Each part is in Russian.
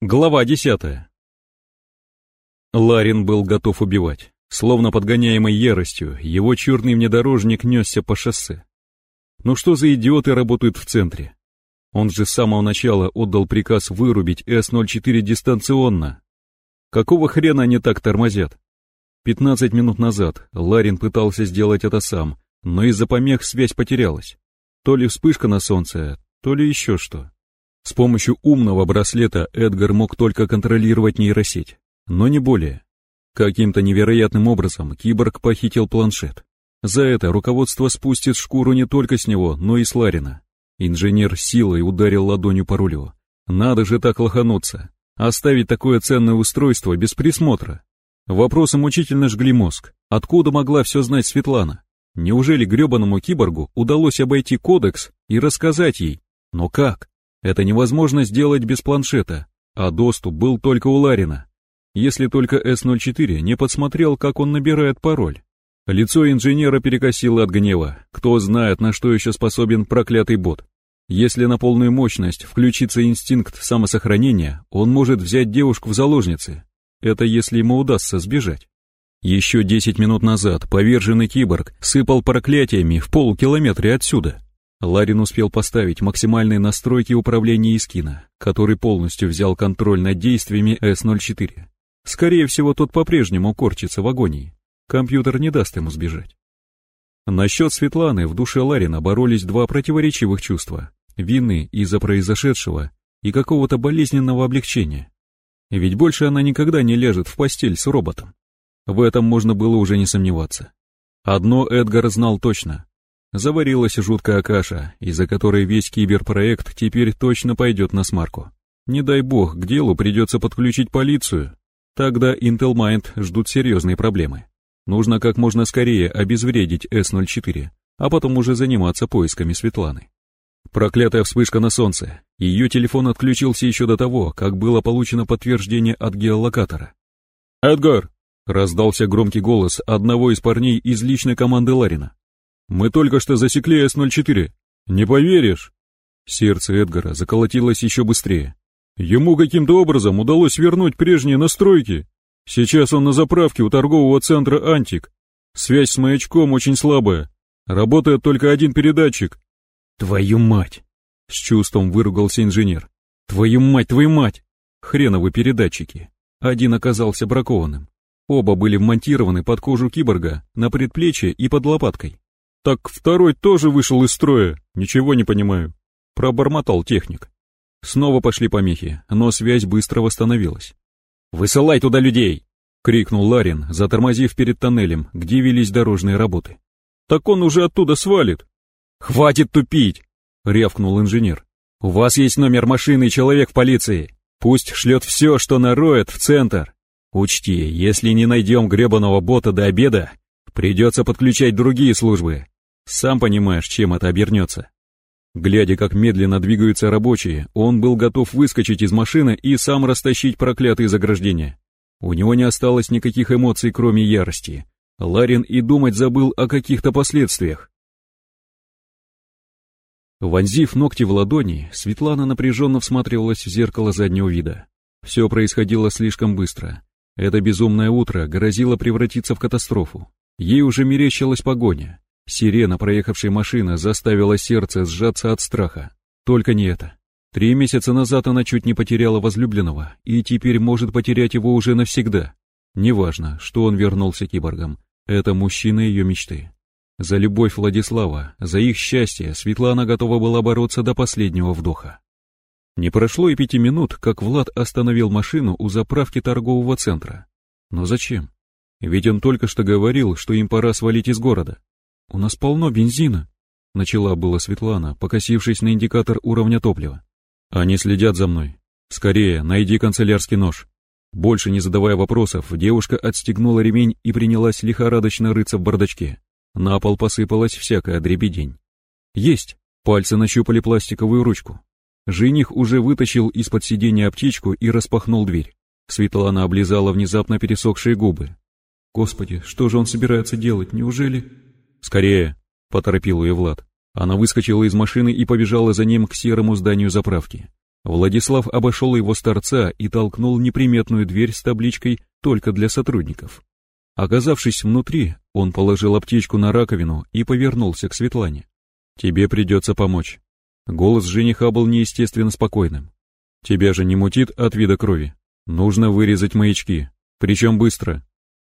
Глава десятая. Ларин был готов убивать. Словно подгоняемой яростью, его черный внедорожник несся по шоссе. Ну что за идиоты работают в центре? Он же с самого начала отдал приказ вырубить С-04 дистанционно. Какого хрена они так тормозят? 15 минут назад Ларин пытался сделать это сам, но из-за помех связь потерялась. То ли вспышка на солнце, то ли еще что. С помощью умного браслета Эдгар мог только контролировать нейросеть, но не более. Каким-то невероятным образом киборг похитил планшет. За это руководство спустит шкуру не только с него, но и с Ларина. Инженер силой ударил ладонью по рулю. Надо же так лохануться. Оставить такое ценное устройство без присмотра. Вопросы мучительно жгли мозг. Откуда могла все знать Светлана? Неужели гребаному киборгу удалось обойти кодекс и рассказать ей? Но как? Это невозможно сделать без планшета, а доступ был только у Ларина. Если только С-04 не подсмотрел, как он набирает пароль. Лицо инженера перекосило от гнева. Кто знает, на что еще способен проклятый бот. Если на полную мощность включится инстинкт самосохранения, он может взять девушку в заложницы. Это если ему удастся сбежать. Еще 10 минут назад поверженный киборг сыпал проклятиями в полукилометре отсюда. Ларин успел поставить максимальные настройки управления Искина, который полностью взял контроль над действиями С-04. Скорее всего, тот по-прежнему корчится в агонии. Компьютер не даст ему сбежать. Насчет Светланы в душе Ларина боролись два противоречивых чувства — вины из-за произошедшего и какого-то болезненного облегчения. Ведь больше она никогда не лежит в постель с роботом. В этом можно было уже не сомневаться. Одно Эдгар знал точно. Заварилась жуткая каша, из-за которой весь киберпроект теперь точно пойдет на смарку. Не дай бог, к делу придется подключить полицию. Тогда Intel Mind ждут серьезные проблемы. Нужно как можно скорее обезвредить С-04, а потом уже заниматься поисками Светланы. Проклятая вспышка на солнце. Ее телефон отключился еще до того, как было получено подтверждение от геолокатора. «Эдгар!» — раздался громкий голос одного из парней из личной команды Ларина. Мы только что засекли С-04. Не поверишь?» Сердце Эдгара заколотилось еще быстрее. Ему каким-то образом удалось вернуть прежние настройки. Сейчас он на заправке у торгового центра «Антик». Связь с маячком очень слабая. Работает только один передатчик. «Твою мать!» — с чувством выругался инженер. «Твою мать, твою мать!» Хреновы передатчики. Один оказался бракованным. Оба были вмонтированы под кожу киборга, на предплечье и под лопаткой. «Так второй тоже вышел из строя, ничего не понимаю», — пробормотал техник. Снова пошли помехи, но связь быстро восстановилась. «Высылай туда людей!» — крикнул Ларин, затормозив перед тоннелем, где велись дорожные работы. «Так он уже оттуда свалит!» «Хватит тупить!» — рявкнул инженер. «У вас есть номер машины и человек в полиции. Пусть шлет все, что нароет, в центр. Учти, если не найдем гребаного бота до обеда, Придется подключать другие службы. Сам понимаешь, чем это обернется. Глядя, как медленно двигаются рабочие, он был готов выскочить из машины и сам растащить проклятые заграждения. У него не осталось никаких эмоций, кроме ярости. Ларин и думать забыл о каких-то последствиях. Вонзив ногти в ладони, Светлана напряженно всматривалась в зеркало заднего вида. Все происходило слишком быстро. Это безумное утро грозило превратиться в катастрофу. Ей уже мерещилась погоня. Сирена проехавшей машины заставила сердце сжаться от страха. Только не это. Три месяца назад она чуть не потеряла возлюбленного, и теперь может потерять его уже навсегда. Неважно, что он вернулся киборгом. Это мужчина ее мечты. За любовь Владислава, за их счастье Светлана готова была бороться до последнего вдоха. Не прошло и пяти минут, как Влад остановил машину у заправки торгового центра. Но зачем? Ведь он только что говорил, что им пора свалить из города. У нас полно бензина, начала была Светлана, покосившись на индикатор уровня топлива. Они следят за мной. Скорее, найди канцелярский нож. Больше не задавая вопросов, девушка отстегнула ремень и принялась лихорадочно рыться в бардачке. На пол посыпалась всякая дребедень. Есть! Пальцы нащупали пластиковую ручку. Жених уже вытащил из-под сиденья аптечку и распахнул дверь. Светлана облизала внезапно пересохшие губы. Господи, что же он собирается делать, неужели... Скорее, поторопил ее Влад. Она выскочила из машины и побежала за ним к серому зданию заправки. Владислав обошел его с торца и толкнул неприметную дверь с табличкой «Только для сотрудников». Оказавшись внутри, он положил аптечку на раковину и повернулся к Светлане. «Тебе придется помочь». Голос жениха был неестественно спокойным. «Тебя же не мутит от вида крови. Нужно вырезать маячки, причем быстро».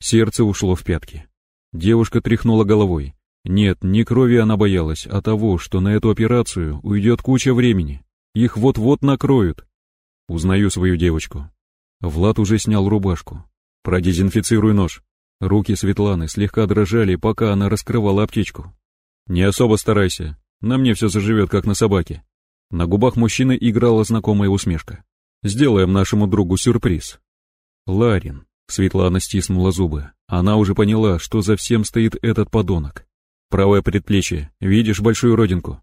Сердце ушло в пятки. Девушка тряхнула головой. Нет, не крови она боялась, а того, что на эту операцию уйдет куча времени. Их вот-вот накроют. Узнаю свою девочку. Влад уже снял рубашку. Продезинфицируй нож. Руки Светланы слегка дрожали, пока она раскрывала аптечку. Не особо старайся, на мне все заживет, как на собаке. На губах мужчины играла знакомая усмешка. Сделаем нашему другу сюрприз. Ларин. Светлана стиснула зубы. Она уже поняла, что за всем стоит этот подонок. Правое предплечье. Видишь большую родинку?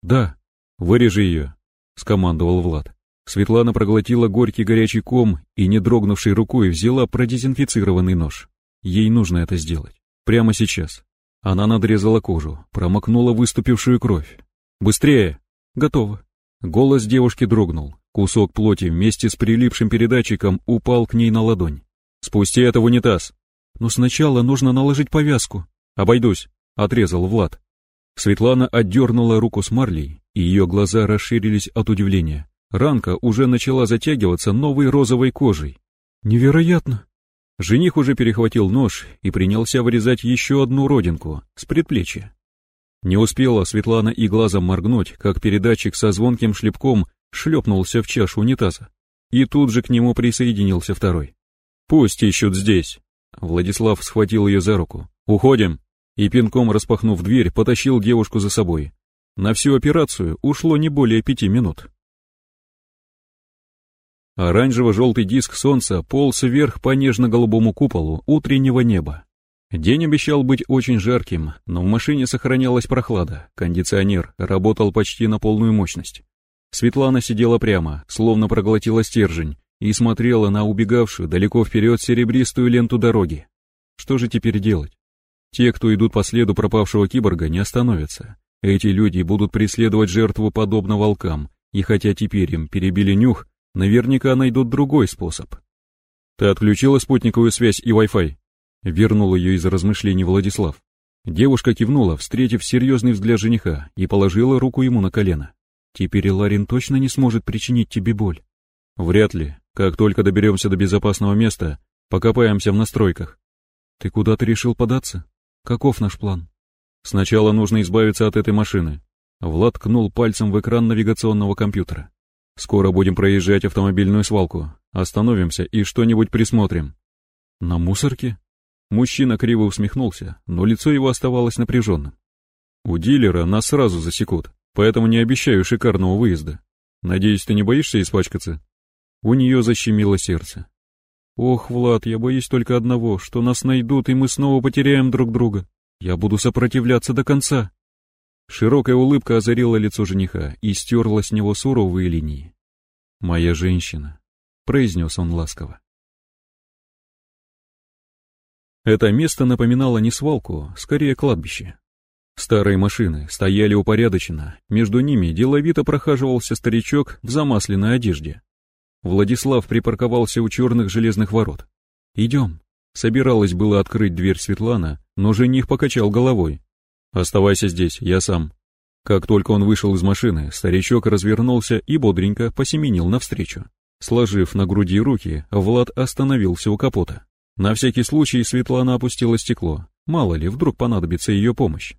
Да. Вырежи ее, скомандовал Влад. Светлана проглотила горький горячий ком и, не дрогнувшей рукой, взяла продезинфицированный нож. Ей нужно это сделать. Прямо сейчас. Она надрезала кожу, промокнула выступившую кровь. «Быстрее!» «Готово!» Голос девушки дрогнул. Кусок плоти вместе с прилипшим передатчиком упал к ней на ладонь. «Спусти это в унитаз!» «Но сначала нужно наложить повязку». «Обойдусь!» — отрезал Влад. Светлана отдернула руку с марлей, и ее глаза расширились от удивления. Ранка уже начала затягиваться новой розовой кожей. «Невероятно!» Жених уже перехватил нож и принялся вырезать еще одну родинку с предплечья. Не успела Светлана и глазом моргнуть, как передатчик со звонким шлепком шлепнулся в чашу унитаза. И тут же к нему присоединился второй. «Пусть ищут здесь!» Владислав схватил ее за руку. «Уходим!» И пинком распахнув дверь, потащил девушку за собой. На всю операцию ушло не более пяти минут. Оранжево-желтый диск солнца полз вверх по нежно-голубому куполу утреннего неба. День обещал быть очень жарким, но в машине сохранялась прохлада, кондиционер работал почти на полную мощность. Светлана сидела прямо, словно проглотила стержень, и смотрела на убегавшую далеко вперед серебристую ленту дороги. Что же теперь делать? Те, кто идут по следу пропавшего киборга, не остановятся. Эти люди будут преследовать жертву подобно волкам, и хотя теперь им перебили нюх, Наверняка найдут другой способ. Ты отключила спутниковую связь и Wi-Fi? Вернул ее из размышлений Владислав. Девушка кивнула, встретив серьезный взгляд жениха, и положила руку ему на колено. Теперь Ларин точно не сможет причинить тебе боль. Вряд ли. Как только доберемся до безопасного места, покопаемся в настройках. Ты куда-то решил податься? Каков наш план? Сначала нужно избавиться от этой машины. Влад ткнул пальцем в экран навигационного компьютера. Скоро будем проезжать автомобильную свалку. Остановимся и что-нибудь присмотрим. На мусорке? Мужчина криво усмехнулся, но лицо его оставалось напряженным. У дилера нас сразу засекут, поэтому не обещаю шикарного выезда. Надеюсь, ты не боишься испачкаться? У нее защемило сердце. Ох, Влад, я боюсь только одного, что нас найдут, и мы снова потеряем друг друга. Я буду сопротивляться до конца. Широкая улыбка озарила лицо жениха и стерла с него суровые линии. «Моя женщина», — произнес он ласково. Это место напоминало не свалку, скорее кладбище. Старые машины стояли упорядоченно, между ними деловито прохаживался старичок в замасленной одежде. Владислав припарковался у черных железных ворот. «Идем». Собиралась было открыть дверь Светлана, но жених покачал головой. «Оставайся здесь, я сам». Как только он вышел из машины, старичок развернулся и бодренько посеменил навстречу. Сложив на груди руки, Влад остановился у капота. На всякий случай Светлана опустила стекло, мало ли, вдруг понадобится ее помощь.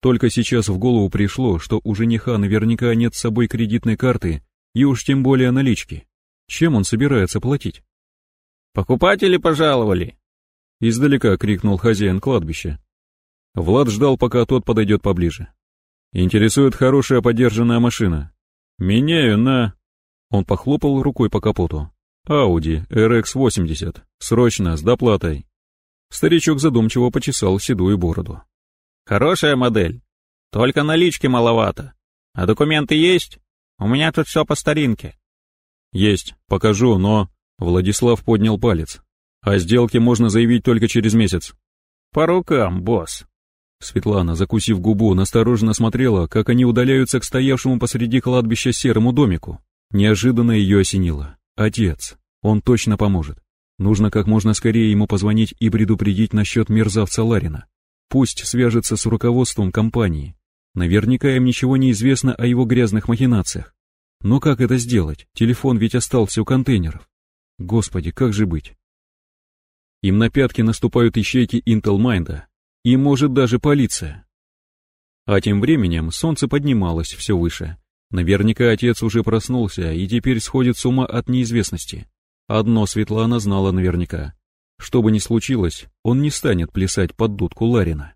Только сейчас в голову пришло, что у жениха наверняка нет с собой кредитной карты и уж тем более налички. Чем он собирается платить? «Покупатели пожаловали!» Издалека крикнул хозяин кладбища. Влад ждал, пока тот подойдет поближе. «Интересует хорошая подержанная машина. Меняю на...» Он похлопал рукой по капоту. «Ауди RX-80. Срочно, с доплатой». Старичок задумчиво почесал седую бороду. «Хорошая модель. Только налички маловато. А документы есть? У меня тут все по старинке». «Есть, покажу, но...» Владислав поднял палец. «О сделке можно заявить только через месяц». «По рукам, босс». Светлана, закусив губу, настороженно смотрела, как они удаляются к стоявшему посреди кладбища серому домику. Неожиданно ее осенило. Отец. Он точно поможет. Нужно как можно скорее ему позвонить и предупредить насчет мерзавца Ларина. Пусть свяжется с руководством компании. Наверняка им ничего не известно о его грязных махинациях. Но как это сделать? Телефон ведь остался у контейнеров. Господи, как же быть? Им на пятки наступают ищейки Intel Mind, и может даже полиция. А тем временем солнце поднималось все выше. Наверняка отец уже проснулся и теперь сходит с ума от неизвестности. Одно Светлана знала наверняка. Что бы ни случилось, он не станет плясать под дудку Ларина.